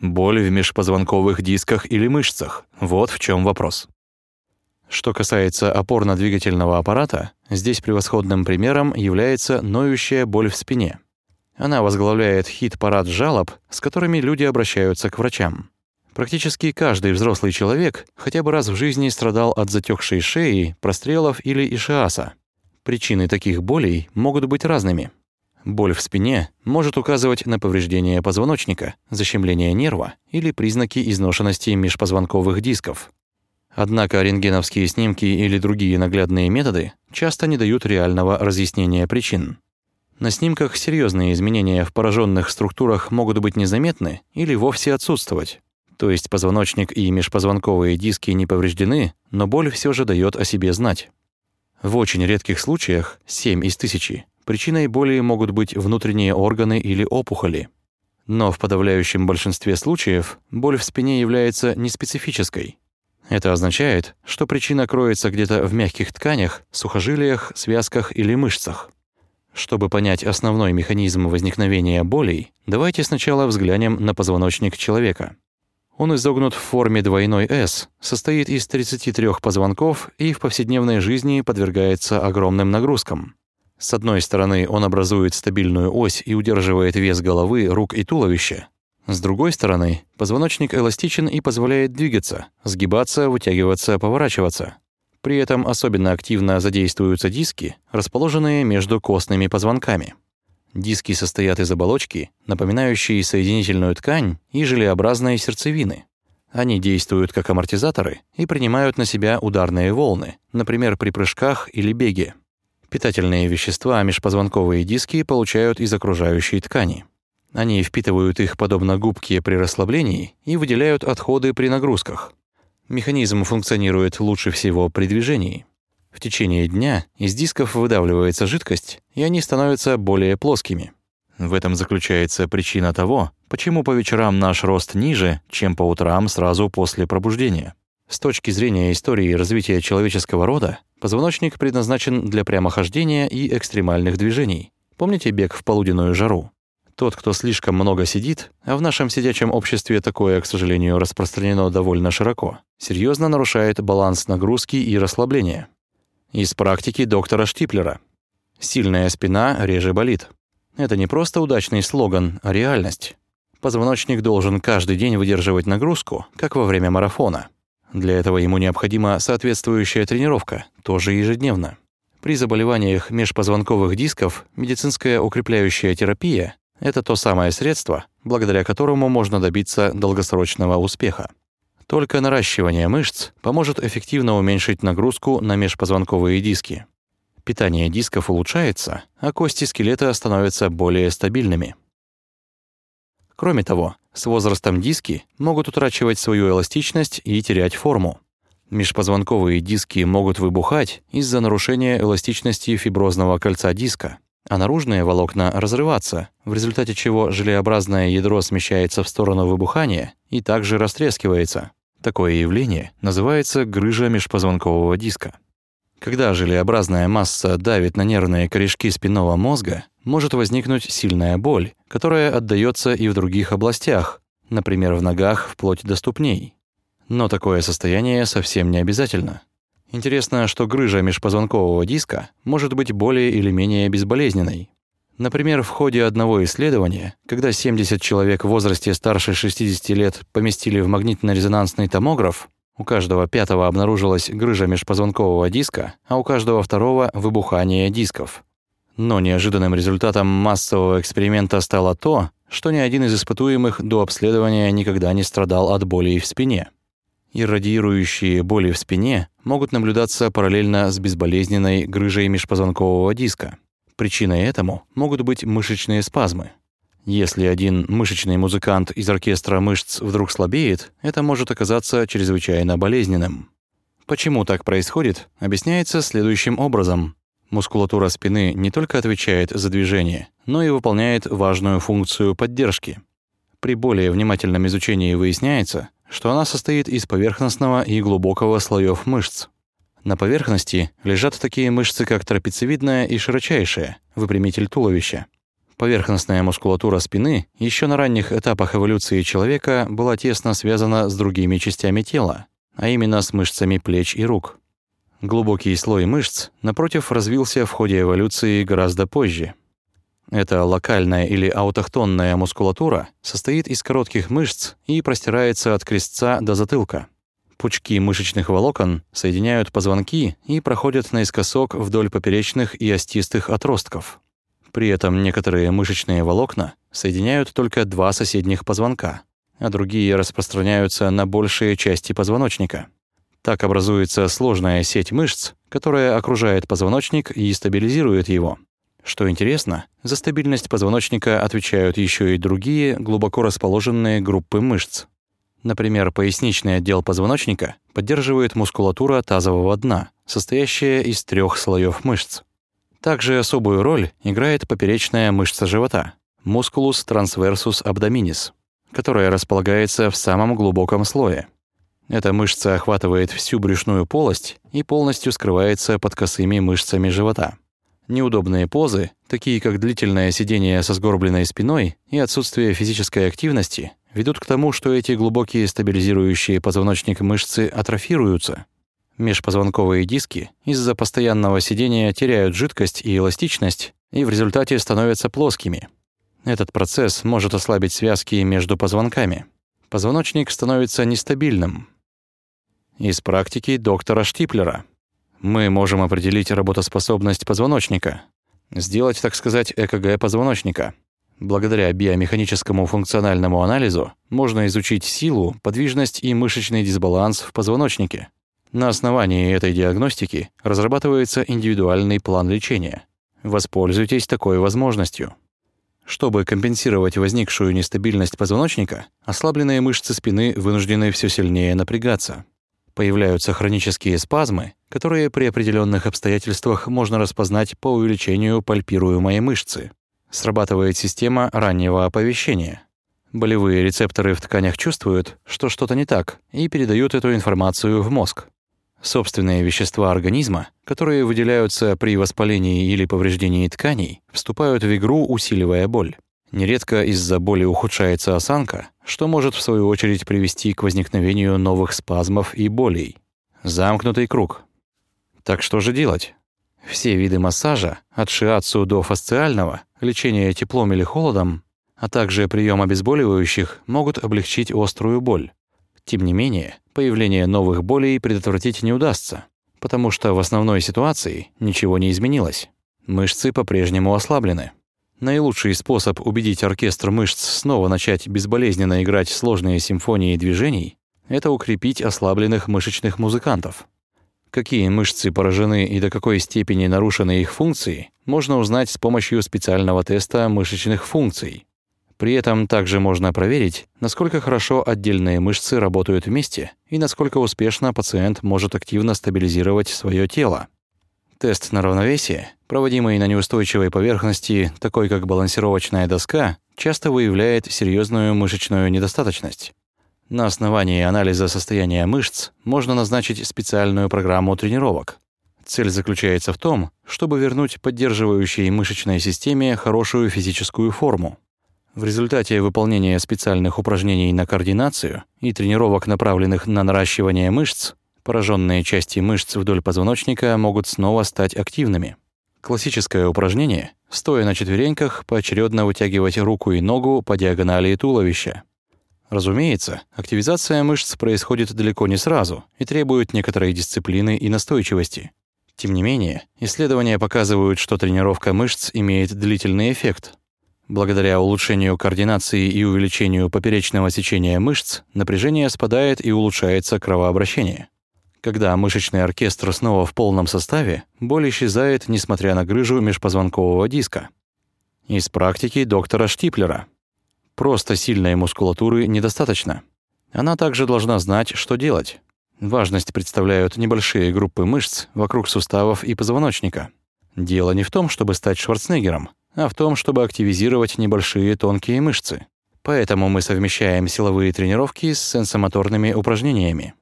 Боль в межпозвонковых дисках или мышцах. Вот в чем вопрос. Что касается опорно-двигательного аппарата, здесь превосходным примером является ноющая боль в спине. Она возглавляет хит-парад жалоб, с которыми люди обращаются к врачам. Практически каждый взрослый человек хотя бы раз в жизни страдал от затекшей шеи, прострелов или ишиаса. Причины таких болей могут быть разными. Боль в спине может указывать на повреждение позвоночника, защемление нерва или признаки изношенности межпозвонковых дисков. Однако рентгеновские снимки или другие наглядные методы часто не дают реального разъяснения причин. На снимках серьезные изменения в пораженных структурах могут быть незаметны или вовсе отсутствовать. То есть позвоночник и межпозвонковые диски не повреждены, но боль все же дает о себе знать. В очень редких случаях, 7 из тысячи, Причиной боли могут быть внутренние органы или опухоли. Но в подавляющем большинстве случаев боль в спине является неспецифической. Это означает, что причина кроется где-то в мягких тканях, сухожилиях, связках или мышцах. Чтобы понять основной механизм возникновения болей, давайте сначала взглянем на позвоночник человека. Он изогнут в форме двойной S, состоит из 33 позвонков и в повседневной жизни подвергается огромным нагрузкам. С одной стороны, он образует стабильную ось и удерживает вес головы, рук и туловища. С другой стороны, позвоночник эластичен и позволяет двигаться, сгибаться, вытягиваться, поворачиваться. При этом особенно активно задействуются диски, расположенные между костными позвонками. Диски состоят из оболочки, напоминающей соединительную ткань и желеобразной сердцевины. Они действуют как амортизаторы и принимают на себя ударные волны, например, при прыжках или беге. Питательные вещества межпозвонковые диски получают из окружающей ткани. Они впитывают их подобно губке при расслаблении и выделяют отходы при нагрузках. Механизм функционирует лучше всего при движении. В течение дня из дисков выдавливается жидкость, и они становятся более плоскими. В этом заключается причина того, почему по вечерам наш рост ниже, чем по утрам сразу после пробуждения. С точки зрения истории развития человеческого рода, позвоночник предназначен для прямохождения и экстремальных движений. Помните бег в полуденную жару? Тот, кто слишком много сидит, а в нашем сидячем обществе такое, к сожалению, распространено довольно широко, серьезно нарушает баланс нагрузки и расслабления. Из практики доктора Штиплера. Сильная спина реже болит. Это не просто удачный слоган, а реальность. Позвоночник должен каждый день выдерживать нагрузку, как во время марафона. Для этого ему необходима соответствующая тренировка, тоже ежедневно. При заболеваниях межпозвонковых дисков медицинская укрепляющая терапия – это то самое средство, благодаря которому можно добиться долгосрочного успеха. Только наращивание мышц поможет эффективно уменьшить нагрузку на межпозвонковые диски. Питание дисков улучшается, а кости скелета становятся более стабильными. Кроме того, с возрастом диски могут утрачивать свою эластичность и терять форму. Межпозвонковые диски могут выбухать из-за нарушения эластичности фиброзного кольца диска, а наружные волокна разрываться, в результате чего желеобразное ядро смещается в сторону выбухания и также растрескивается. Такое явление называется грыжа межпозвонкового диска. Когда желеобразная масса давит на нервные корешки спинного мозга, может возникнуть сильная боль, которая отдаётся и в других областях, например, в ногах вплоть до ступней. Но такое состояние совсем не обязательно. Интересно, что грыжа межпозвонкового диска может быть более или менее безболезненной. Например, в ходе одного исследования, когда 70 человек в возрасте старше 60 лет поместили в магнитно-резонансный томограф, у каждого пятого обнаружилась грыжа межпозвонкового диска, а у каждого второго – выбухание дисков. Но неожиданным результатом массового эксперимента стало то, что ни один из испытуемых до обследования никогда не страдал от болей в спине. Иррадиирующие боли в спине могут наблюдаться параллельно с безболезненной грыжей межпозвонкового диска. Причиной этому могут быть мышечные спазмы. Если один мышечный музыкант из оркестра мышц вдруг слабеет, это может оказаться чрезвычайно болезненным. Почему так происходит, объясняется следующим образом. Мускулатура спины не только отвечает за движение, но и выполняет важную функцию поддержки. При более внимательном изучении выясняется, что она состоит из поверхностного и глубокого слоев мышц. На поверхности лежат такие мышцы, как трапециевидная и широчайшая, выпрямитель туловища. Поверхностная мускулатура спины еще на ранних этапах эволюции человека была тесно связана с другими частями тела, а именно с мышцами плеч и рук. Глубокий слой мышц, напротив, развился в ходе эволюции гораздо позже. Эта локальная или аутохтонная мускулатура состоит из коротких мышц и простирается от крестца до затылка. Пучки мышечных волокон соединяют позвонки и проходят наискосок вдоль поперечных и остистых отростков. При этом некоторые мышечные волокна соединяют только два соседних позвонка, а другие распространяются на большие части позвоночника. Так образуется сложная сеть мышц, которая окружает позвоночник и стабилизирует его. Что интересно, за стабильность позвоночника отвечают еще и другие глубоко расположенные группы мышц. Например, поясничный отдел позвоночника поддерживает мускулатура тазового дна, состоящая из трех слоев мышц. Также особую роль играет поперечная мышца живота – мускулус transversus abdominis, которая располагается в самом глубоком слое. Эта мышца охватывает всю брюшную полость и полностью скрывается под косыми мышцами живота. Неудобные позы, такие как длительное сидение со сгорбленной спиной и отсутствие физической активности, ведут к тому, что эти глубокие стабилизирующие позвоночник мышцы атрофируются Межпозвонковые диски из-за постоянного сидения теряют жидкость и эластичность и в результате становятся плоскими. Этот процесс может ослабить связки между позвонками. Позвоночник становится нестабильным. Из практики доктора Штиплера мы можем определить работоспособность позвоночника, сделать, так сказать, ЭКГ позвоночника. Благодаря биомеханическому функциональному анализу можно изучить силу, подвижность и мышечный дисбаланс в позвоночнике. На основании этой диагностики разрабатывается индивидуальный план лечения. Воспользуйтесь такой возможностью. Чтобы компенсировать возникшую нестабильность позвоночника, ослабленные мышцы спины вынуждены все сильнее напрягаться. Появляются хронические спазмы, которые при определенных обстоятельствах можно распознать по увеличению пальпируемой мышцы. Срабатывает система раннего оповещения. Болевые рецепторы в тканях чувствуют, что что-то не так, и передают эту информацию в мозг. Собственные вещества организма, которые выделяются при воспалении или повреждении тканей, вступают в игру, усиливая боль. Нередко из-за боли ухудшается осанка, что может в свою очередь привести к возникновению новых спазмов и болей. Замкнутый круг. Так что же делать? Все виды массажа, от шиатсу до фасциального, лечения теплом или холодом, а также прием обезболивающих могут облегчить острую боль. Тем не менее, появление новых болей предотвратить не удастся, потому что в основной ситуации ничего не изменилось. Мышцы по-прежнему ослаблены. Наилучший способ убедить оркестр мышц снова начать безболезненно играть сложные симфонии движений – это укрепить ослабленных мышечных музыкантов. Какие мышцы поражены и до какой степени нарушены их функции, можно узнать с помощью специального теста мышечных функций. При этом также можно проверить, насколько хорошо отдельные мышцы работают вместе и насколько успешно пациент может активно стабилизировать свое тело. Тест на равновесие, проводимый на неустойчивой поверхности, такой как балансировочная доска, часто выявляет серьезную мышечную недостаточность. На основании анализа состояния мышц можно назначить специальную программу тренировок. Цель заключается в том, чтобы вернуть поддерживающей мышечной системе хорошую физическую форму. В результате выполнения специальных упражнений на координацию и тренировок, направленных на наращивание мышц, пораженные части мышц вдоль позвоночника могут снова стать активными. Классическое упражнение – стоя на четвереньках, поочередно вытягивать руку и ногу по диагонали туловища. Разумеется, активизация мышц происходит далеко не сразу и требует некоторой дисциплины и настойчивости. Тем не менее, исследования показывают, что тренировка мышц имеет длительный эффект, Благодаря улучшению координации и увеличению поперечного сечения мышц, напряжение спадает и улучшается кровообращение. Когда мышечный оркестр снова в полном составе, боль исчезает, несмотря на грыжу межпозвонкового диска. Из практики доктора Штиплера. Просто сильной мускулатуры недостаточно. Она также должна знать, что делать. Важность представляют небольшие группы мышц вокруг суставов и позвоночника. Дело не в том, чтобы стать Шварценеггером, а в том, чтобы активизировать небольшие тонкие мышцы. Поэтому мы совмещаем силовые тренировки с сенсомоторными упражнениями.